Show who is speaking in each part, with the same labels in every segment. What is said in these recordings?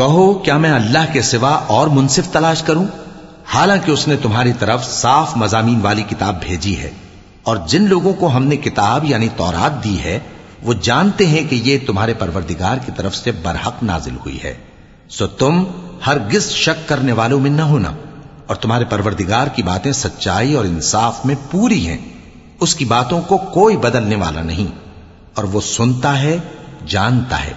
Speaker 1: कहो क्या मैं अल्लाह के सिवा और मुनसिफ तलाश करूं हालांकि उसने तुम्हारी तरफ साफ मजामीन वाली किताब भेजी है और जिन लोगों को हमने किताब यानी तौरात दी है वो जानते हैं कि ये तुम्हारे परवरदिगार की तरफ से बरहक नाजिल हुई है सो तुम हर गिस शक करने वालों में न होना और तुम्हारे परवरदिगार की बातें सच्चाई और इंसाफ में पूरी हैं उसकी बातों को कोई बदलने वाला नहीं और वो सुनता है जानता है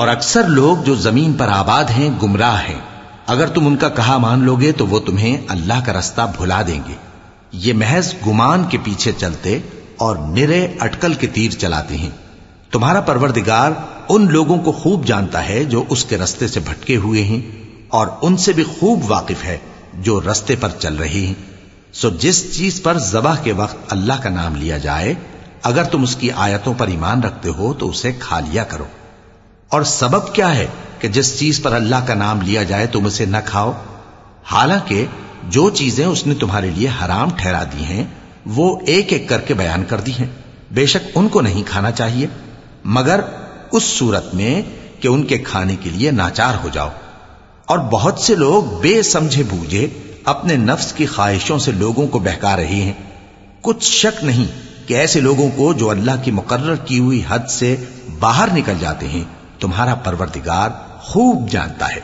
Speaker 1: और अक्सर लोग जो जमीन पर आबाद हैं गुमराह हैं अगर तुम उनका कहा मान लोगे तो वो तुम्हें अल्लाह का रास्ता भुला देंगे ये महज गुमान के पीछे चलते और निरे अटकल के तीर चलाते हैं तुम्हारा परवरदिगार उन लोगों को खूब जानता है जो उसके रस्ते से भटके हुए हैं और उनसे भी खूब वाकिफ है जो रस्ते पर चल रहे हैं। सो जिस चीज़ पर जबह के वक्त अल्लाह का नाम लिया जाए, अगर तुम उसकी आयतों पर ईमान रखते हो तो उसे खा लिया करो। और सबब क्या है कि जिस चीज़ पर अल्लाह का नाम लिया जाए तुम उसे न खाओ? हालाँकि जो चीज़ें उसने तुम्हारे लिए हराम ठहरा दी हैं, वो एक एक करके बयान कर दी हैं। बेशक उनको नहीं खाना चाहिए। मगर उस सूरत में कि उनके खाने के लिए नाचार हो जाओ। और बहुत से लोग बेसमझे बूझे अपने नफ्स की ख्वाहिशों से लोगों को बहका रहे हैं। कुछ शक नहीं कि ऐसे लोगों को जो अल्लाह की मुकर्र की हुई हद से बाहर निकल जाते हैं, तुम्हारा परवरदिगार खूब जानता है।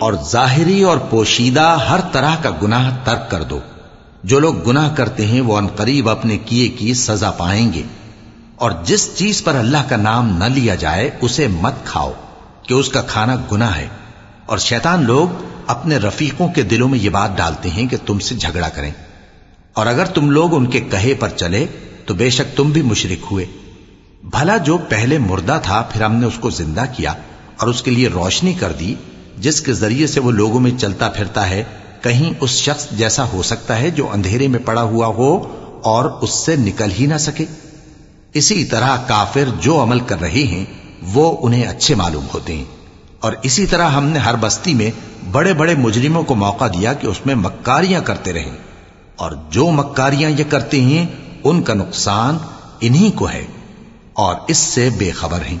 Speaker 1: और जाहिरी और पोशीदा हर तरह का गुनाह तर्क कर दो जो लोग गुनाह करते हैं वो अनकरीब अपने किए की सजा पाएंगे और जिस चीज पर अल्लाह का नाम न लिया जाए उसे मत खाओ कि उसका खाना गुनाह है और शैतान लोग अपने रफीकों के दिलों में ये बात डालते हैं कि तुमसे झगड़ा करें। और अगर तुम लोग उनके कहे पर चले तो बेशक तुम भी मुशरिक हुए। भला जो पहले मुर्दा था, फिर हमने उसको ज़िंदा किया और उसके लिए रोशनी कर दी, जिसके ज़रिए से वो लोगों में चलता फिरता है, कहीं उस शख्स जैसा हो सकता है जो अंधेरे में पड़ा हुआ हो और उससे निकल ही ना सके। इसी तरह काफिर जो अमल कर रहे हैं, वो उन्हें अच्छे मालूम होते हैं। और इसी तरह हमने हर बस्ती में बड़े बड़े मुजरिमों को मौका दिया कि उसमें मक्कारियां करते रहें और जो मक्कारियां ये करते हैं उनका नुकसान इन्हीं को है और इससे बेखबर हैं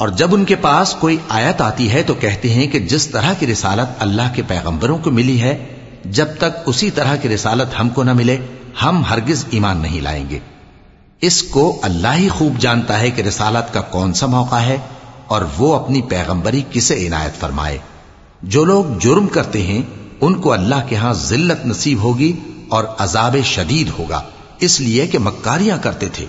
Speaker 1: और जब उनके पास कोई आयत आती है तो कहते हैं कि जिस तरह की रिसालत अल्लाह के पैगंबरों को मिली है जब तक उसी तरह की रिसालत हमको न मिले हम हरगिज ईमान नहीं लाएंगे इसको अल्लाह ही खूब जानता है कि रिसालत का कौन सा मौका है और वो अपनी पैगंबरी किसे इनायत फरमाए जो लोग जुर्म करते हैं उनको अल्लाह के यहां जिल्लत नसीब होगी और अजाब शदीद होगा इसलिए कि मक्कारियां करते थे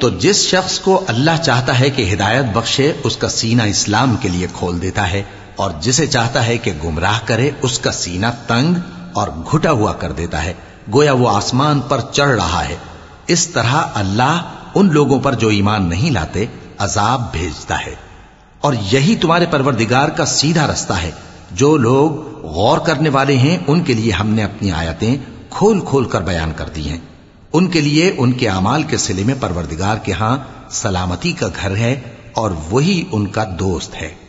Speaker 1: तो जिस शख्स को अल्लाह चाहता है कि हिदायत बख्शे उसका सीना इस्लाम के लिए खोल देता है और जिसे चाहता है कि गुमराह करे, उसका सीना तंग और घुटा हुआ कर देता है। गोया वो आसमान पर चढ़ रहा है। इस तरह अल्लाह उन लोगों पर जो ईमान नहीं लाते, अजाब भेजता है। और यही तुम्हारे परवरदिगार का सीधा रास्ता है। जो लोग गौर करने वाले हैं, उनके लिए हमने अपनी आयतें खोल खोल कर बयान कर दी हैं। उनके लिए उनके अमाल के सिले में परवरदिगार के यहाँ सलामती का घर है और वही उनका दोस्त है।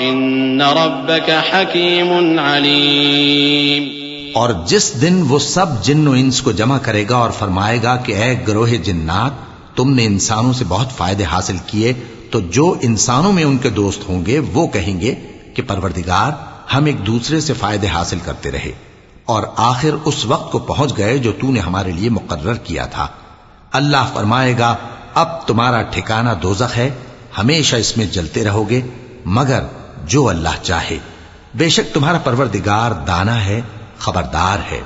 Speaker 2: इन
Speaker 1: और जिस दिन वो सब जिन्न इंस को जमा करेगा और फरमाएगा कि ए ग्रोह जिन्नात, तुमने इंसानों से बहुत फ़ायदे हासिल किए तो जो इंसानों में उनके दोस्त होंगे, वो कहेंगे कि, परवरदिगार, हम एक दूसरे से फ़ायदे हासिल करते रहे और आखिर उस वक्त को पहुँच गए जो तूने हमारे लिए मुकर्र किया था। अल्लाह फरमाएगा, अब तुम्हारा ठिकाना दोजख है, हमेशा इसमें जलते रहोगे, मगर जो अल्लाह चाहे। बेशक तुम्हारा परवरदिगार दाना है खबरदार है।